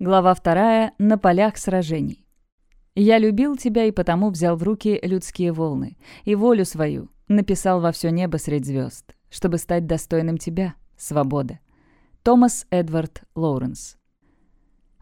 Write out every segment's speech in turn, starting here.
Глава вторая. На полях сражений. «Я любил тебя и потому взял в руки людские волны, и волю свою написал во все небо средь звезд, чтобы стать достойным тебя, свобода». Томас Эдвард Лоуренс.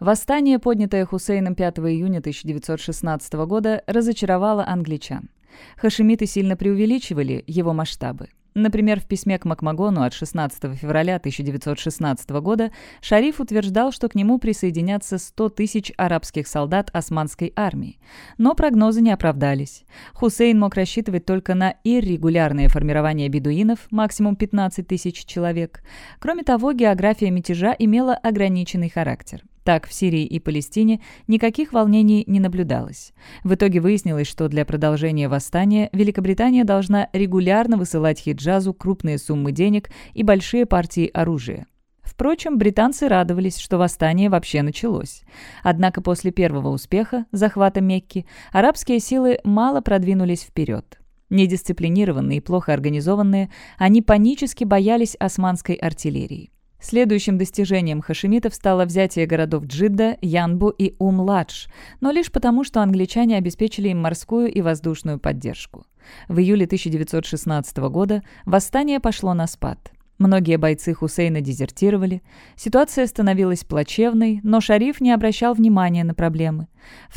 Восстание, поднятое Хусейном 5 июня 1916 года, разочаровало англичан. Хашемиты сильно преувеличивали его масштабы. Например, в письме к Макмагону от 16 февраля 1916 года Шариф утверждал, что к нему присоединятся 100 тысяч арабских солдат османской армии. Но прогнозы не оправдались. Хусейн мог рассчитывать только на иррегулярное формирование бедуинов, максимум 15 тысяч человек. Кроме того, география мятежа имела ограниченный характер. Так, в Сирии и Палестине никаких волнений не наблюдалось. В итоге выяснилось, что для продолжения восстания Великобритания должна регулярно высылать Хиджазу крупные суммы денег и большие партии оружия. Впрочем, британцы радовались, что восстание вообще началось. Однако после первого успеха, захвата Мекки, арабские силы мало продвинулись вперед. Недисциплинированные и плохо организованные, они панически боялись османской артиллерии. Следующим достижением хашемитов стало взятие городов Джидда, Янбу и Ум-Ладж, но лишь потому, что англичане обеспечили им морскую и воздушную поддержку. В июле 1916 года восстание пошло на спад. Многие бойцы Хусейна дезертировали. Ситуация становилась плачевной, но Шариф не обращал внимания на проблемы.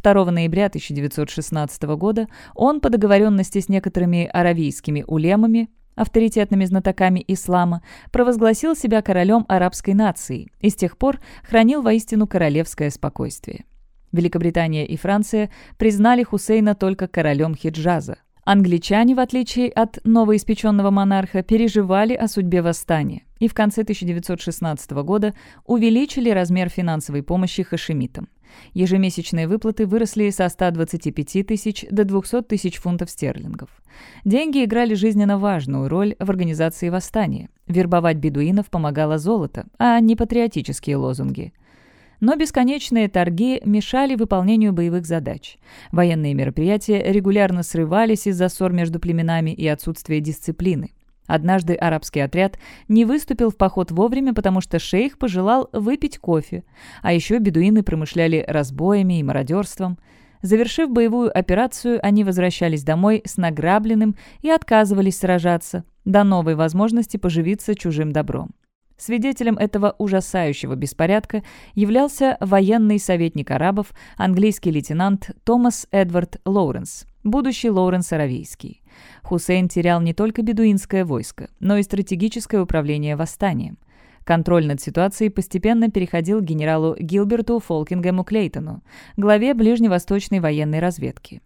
2 ноября 1916 года он по договоренности с некоторыми аравийскими улемами авторитетными знатоками ислама, провозгласил себя королем арабской нации и с тех пор хранил воистину королевское спокойствие. Великобритания и Франция признали Хусейна только королем Хиджаза. Англичане, в отличие от новоиспеченного монарха, переживали о судьбе восстания и в конце 1916 года увеличили размер финансовой помощи хашемитам. Ежемесячные выплаты выросли со 125 тысяч до 200 тысяч фунтов стерлингов. Деньги играли жизненно важную роль в организации восстания. Вербовать бедуинов помогало золото, а не патриотические лозунги. Но бесконечные торги мешали выполнению боевых задач. Военные мероприятия регулярно срывались из-за ссор между племенами и отсутствия дисциплины. Однажды арабский отряд не выступил в поход вовремя, потому что шейх пожелал выпить кофе. А еще бедуины промышляли разбоями и мародерством. Завершив боевую операцию, они возвращались домой с награбленным и отказывались сражаться, до новой возможности поживиться чужим добром. Свидетелем этого ужасающего беспорядка являлся военный советник арабов, английский лейтенант Томас Эдвард Лоуренс, будущий Лоуренс Аравийский. Хусейн терял не только бедуинское войско, но и стратегическое управление восстанием. Контроль над ситуацией постепенно переходил к генералу Гилберту Фолкингему Клейтону, главе ближневосточной военной разведки.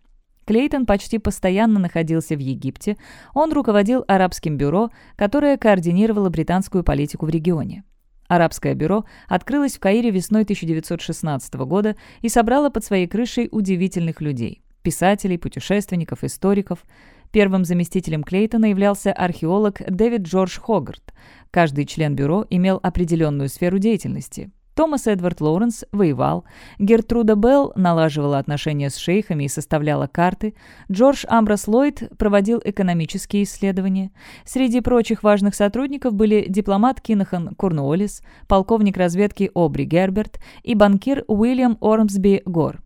Клейтон почти постоянно находился в Египте, он руководил арабским бюро, которое координировало британскую политику в регионе. Арабское бюро открылось в Каире весной 1916 года и собрало под своей крышей удивительных людей – писателей, путешественников, историков – Первым заместителем Клейтона являлся археолог Дэвид Джордж Хогарт. Каждый член бюро имел определенную сферу деятельности. Томас Эдвард Лоуренс воевал, Гертруда Белл налаживала отношения с шейхами и составляла карты, Джордж Амброс Ллойд проводил экономические исследования. Среди прочих важных сотрудников были дипломат Кинахан Корнуоллис, полковник разведки Обри Герберт и банкир Уильям Ормсби Гор.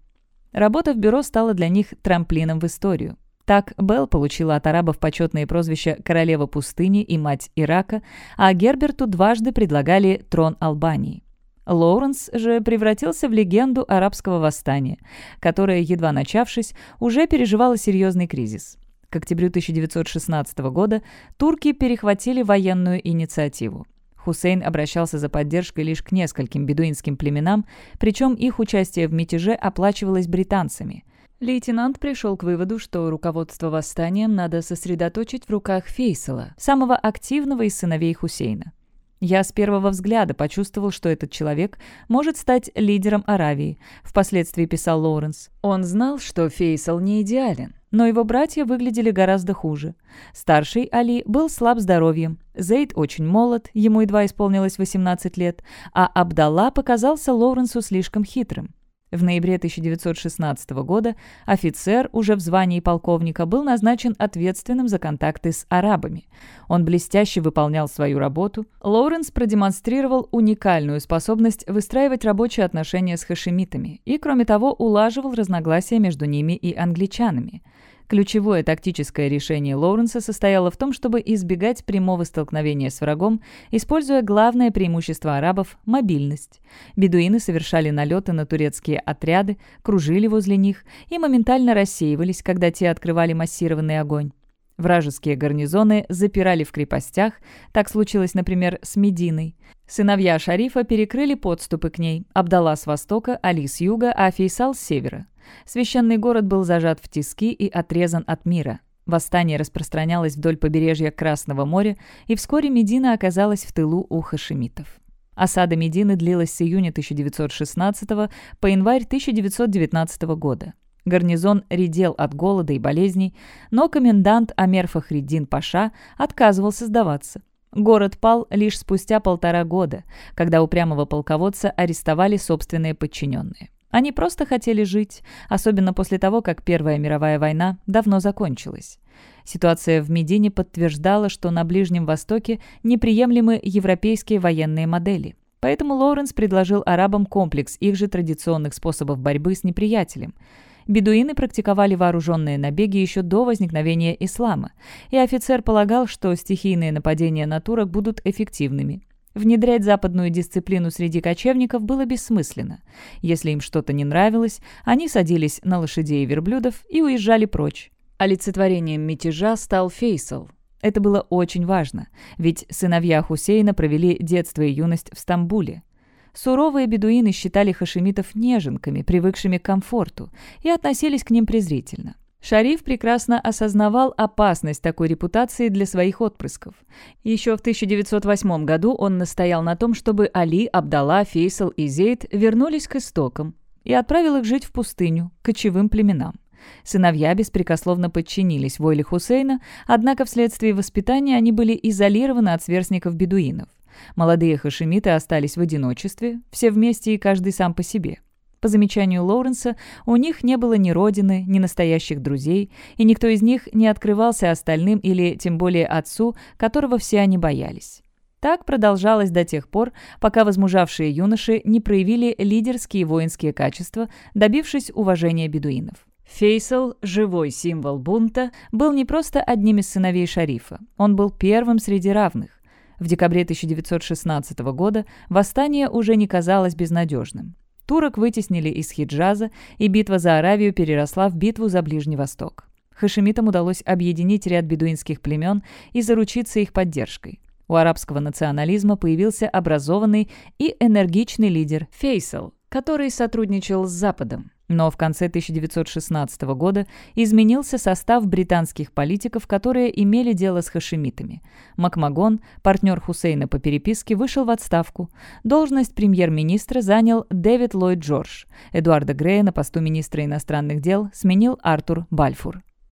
Работа в бюро стала для них трамплином в историю. Так Белл получила от арабов почетные прозвища «Королева пустыни» и «Мать Ирака», а Герберту дважды предлагали трон Албании. Лоуренс же превратился в легенду арабского восстания, которое, едва начавшись, уже переживало серьезный кризис. К октябрю 1916 года турки перехватили военную инициативу. Хусейн обращался за поддержкой лишь к нескольким бедуинским племенам, причем их участие в мятеже оплачивалось британцами. Лейтенант пришел к выводу, что руководство восстанием надо сосредоточить в руках Фейсала, самого активного из сыновей Хусейна. Я с первого взгляда почувствовал, что этот человек может стать лидером Аравии, впоследствии писал Лоуренс. Он знал, что Фейсал не идеален, но его братья выглядели гораздо хуже. Старший Али был слаб здоровьем, Зейд очень молод, ему едва исполнилось 18 лет, а Абдалла показался Лоуренсу слишком хитрым. В ноябре 1916 года офицер, уже в звании полковника, был назначен ответственным за контакты с арабами. Он блестяще выполнял свою работу. Лоуренс продемонстрировал уникальную способность выстраивать рабочие отношения с хашемитами и, кроме того, улаживал разногласия между ними и англичанами. Ключевое тактическое решение Лоуренса состояло в том, чтобы избегать прямого столкновения с врагом, используя главное преимущество арабов – мобильность. Бедуины совершали налеты на турецкие отряды, кружили возле них и моментально рассеивались, когда те открывали массированный огонь. Вражеские гарнизоны запирали в крепостях, так случилось, например, с Мединой. Сыновья Шарифа перекрыли подступы к ней, Абдалла с востока, Али с юга, а Фейсал с севера. Священный город был зажат в тиски и отрезан от мира. Восстание распространялось вдоль побережья Красного моря, и вскоре Медина оказалась в тылу у хашемитов. Осада Медины длилась с июня 1916 по январь 1919 года. Гарнизон редел от голода и болезней, но комендант Амер Фахриддин Паша отказывался сдаваться. Город пал лишь спустя полтора года, когда упрямого полководца арестовали собственные подчиненные. Они просто хотели жить, особенно после того, как Первая мировая война давно закончилась. Ситуация в Медине подтверждала, что на Ближнем Востоке неприемлемы европейские военные модели. Поэтому Лоуренс предложил арабам комплекс их же традиционных способов борьбы с неприятелем. Бедуины практиковали вооруженные набеги еще до возникновения ислама, и офицер полагал, что стихийные нападения на турок будут эффективными. Внедрять западную дисциплину среди кочевников было бессмысленно. Если им что-то не нравилось, они садились на лошадей и верблюдов и уезжали прочь. Олицетворением мятежа стал Фейсал. Это было очень важно, ведь сыновья Хусейна провели детство и юность в Стамбуле. Суровые бедуины считали хашемитов неженками, привыкшими к комфорту, и относились к ним презрительно. Шариф прекрасно осознавал опасность такой репутации для своих отпрысков. Еще в 1908 году он настоял на том, чтобы Али, Абдалла, Фейсал и Зейд вернулись к истокам и отправил их жить в пустыню, кочевым племенам. Сыновья беспрекословно подчинились воле Хусейна, однако вследствие воспитания они были изолированы от сверстников бедуинов. Молодые хашемиты остались в одиночестве, все вместе и каждый сам по себе – по замечанию Лоуренса, у них не было ни родины, ни настоящих друзей, и никто из них не открывался остальным или тем более отцу, которого все они боялись. Так продолжалось до тех пор, пока возмужавшие юноши не проявили лидерские воинские качества, добившись уважения бедуинов. Фейсал, живой символ бунта, был не просто одним из сыновей шарифа, он был первым среди равных. В декабре 1916 года восстание уже не казалось безнадежным. Турок вытеснили из Хиджаза, и битва за Аравию переросла в битву за Ближний Восток. Хашемитам удалось объединить ряд бедуинских племен и заручиться их поддержкой. У арабского национализма появился образованный и энергичный лидер Фейсал, который сотрудничал с Западом. Но в конце 1916 года изменился состав британских политиков, которые имели дело с хашемитами. Макмагон, партнер Хусейна по переписке, вышел в отставку. Должность премьер-министра занял Дэвид Ллойд Джордж. Эдуарда Грея на посту министра иностранных дел сменил Артур Бальфур.